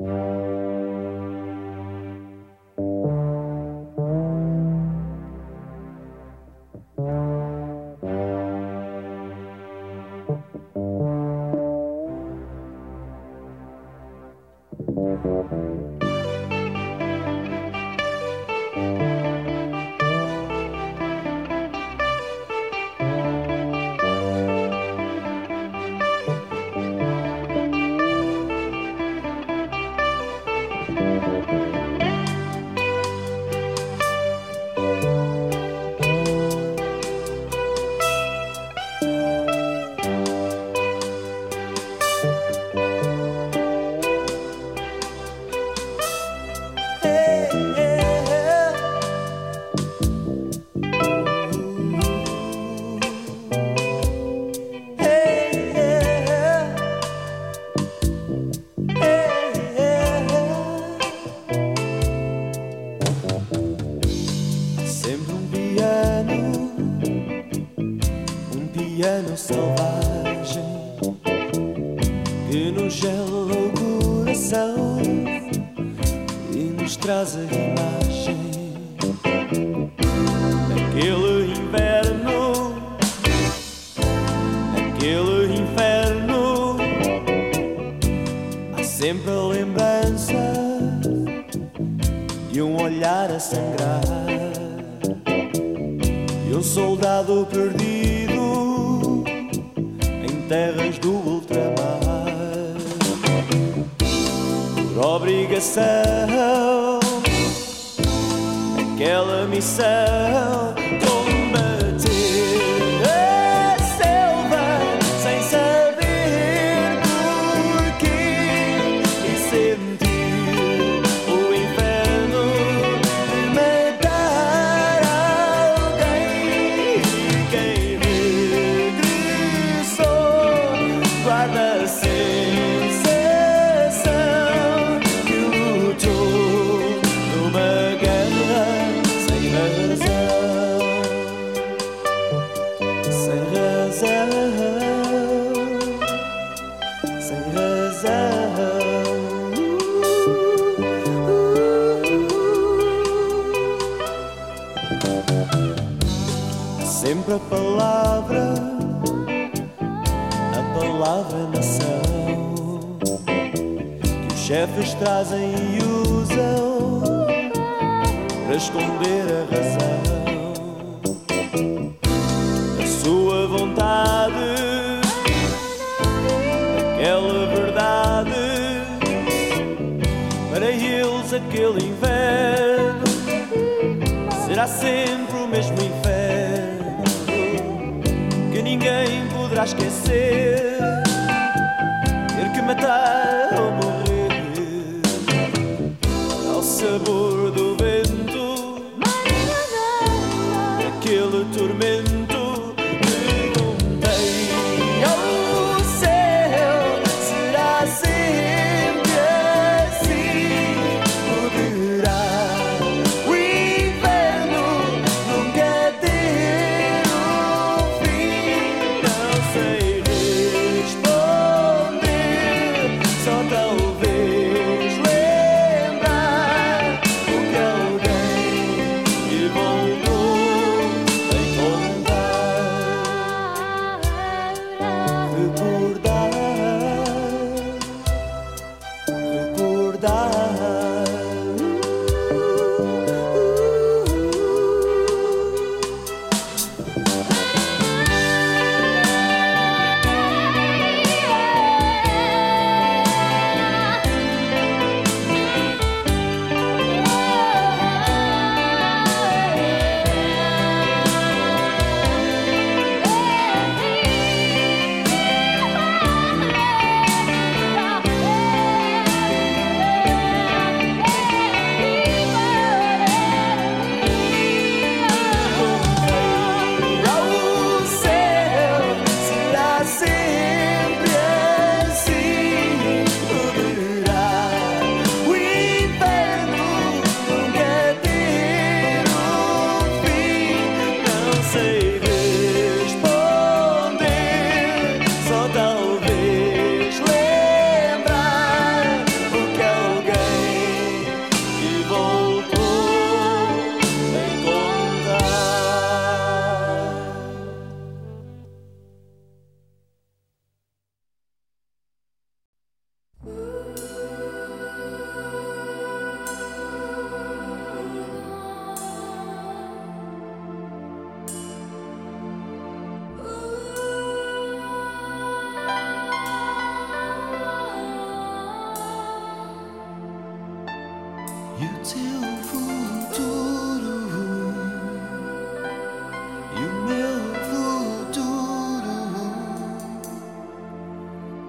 Mm-hmm.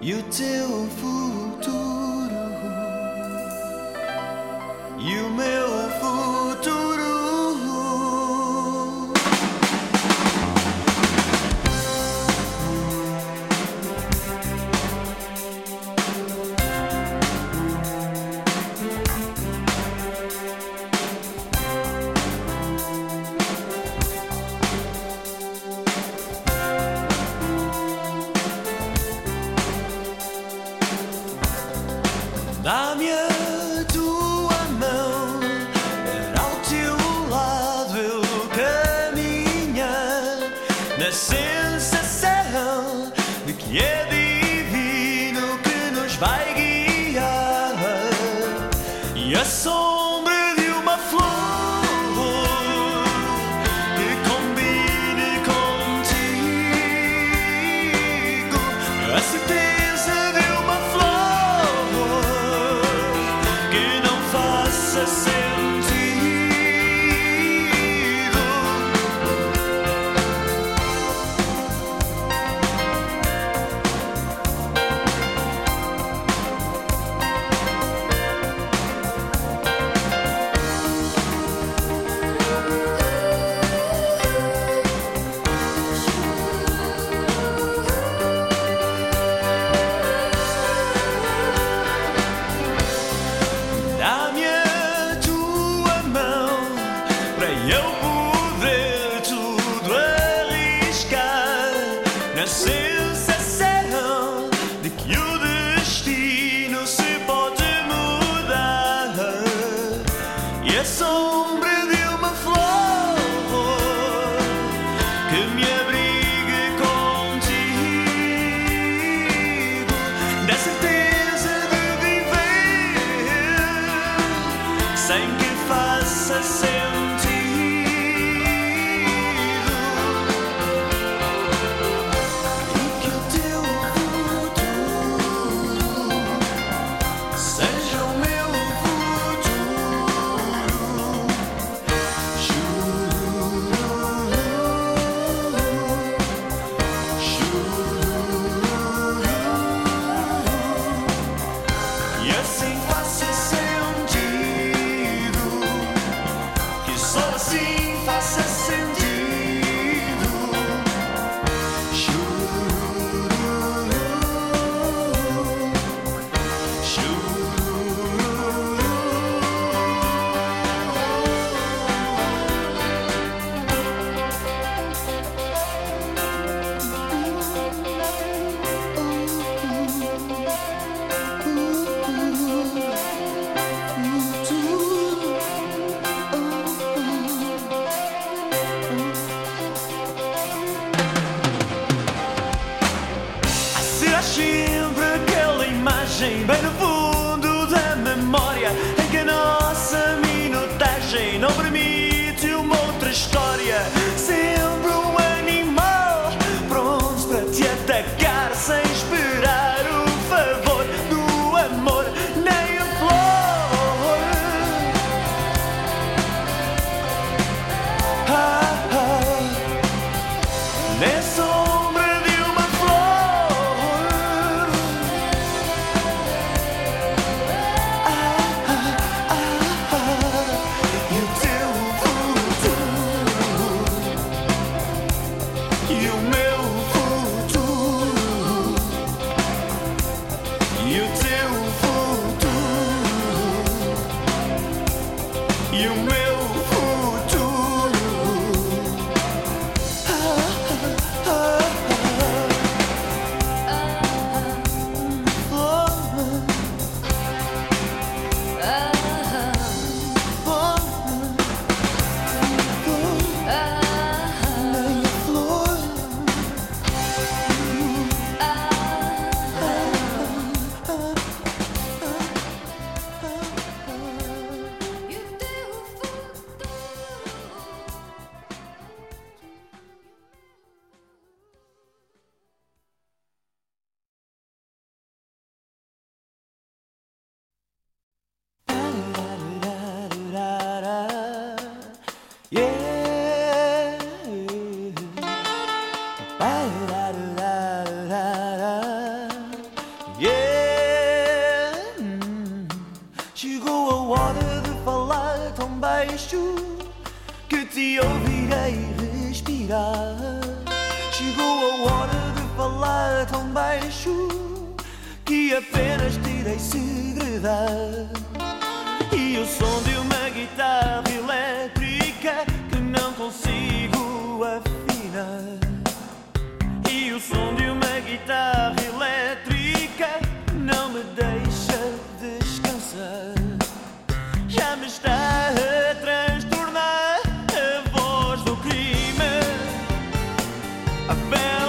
E o teu futuro e o meu Apelo-me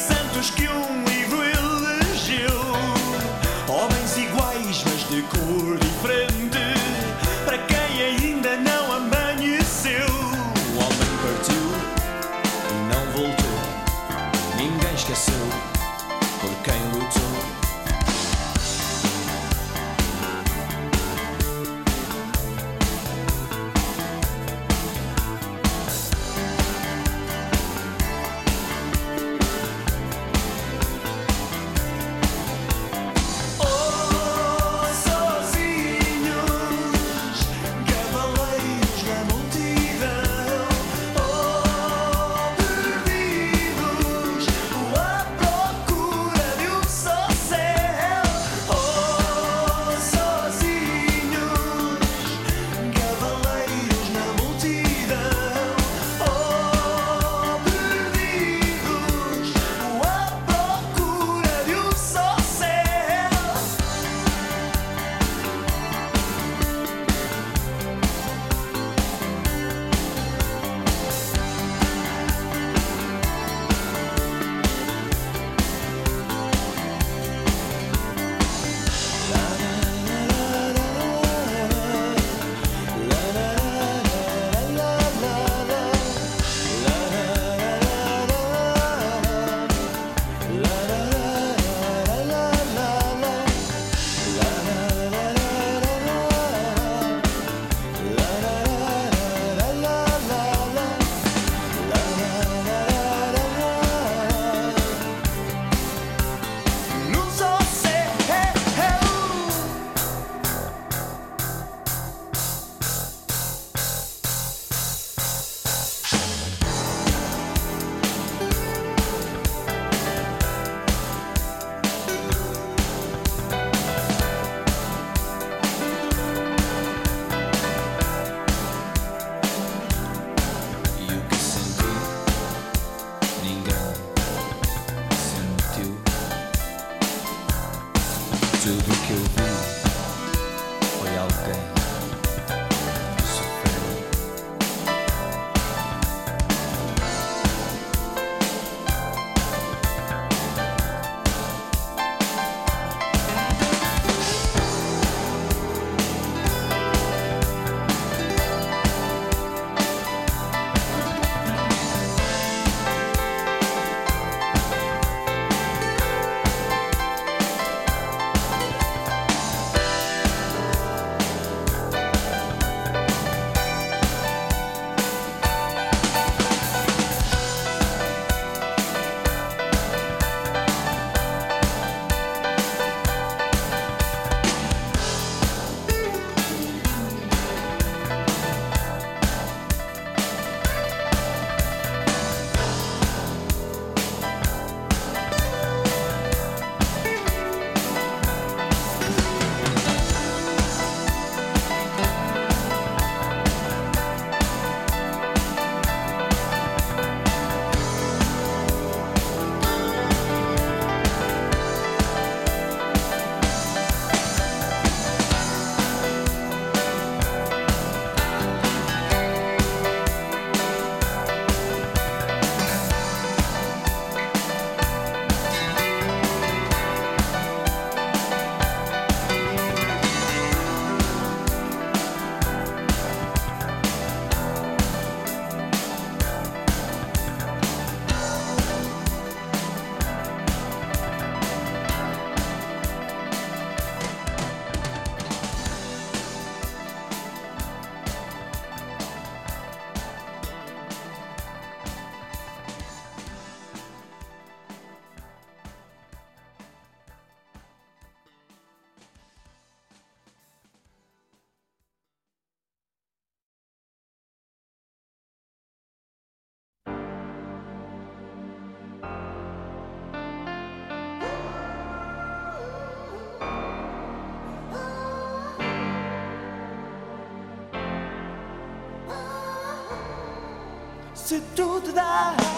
santos que um Se tudo dá.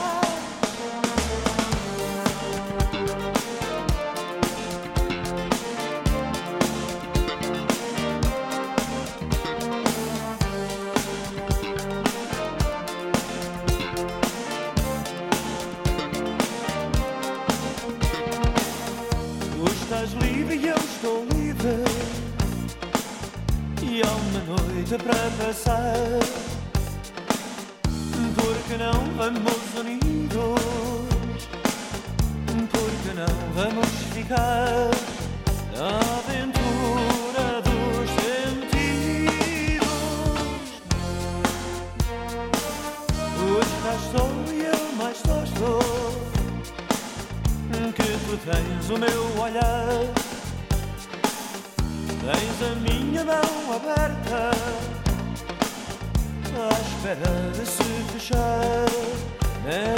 네.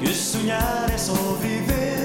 que sonhar é só viver.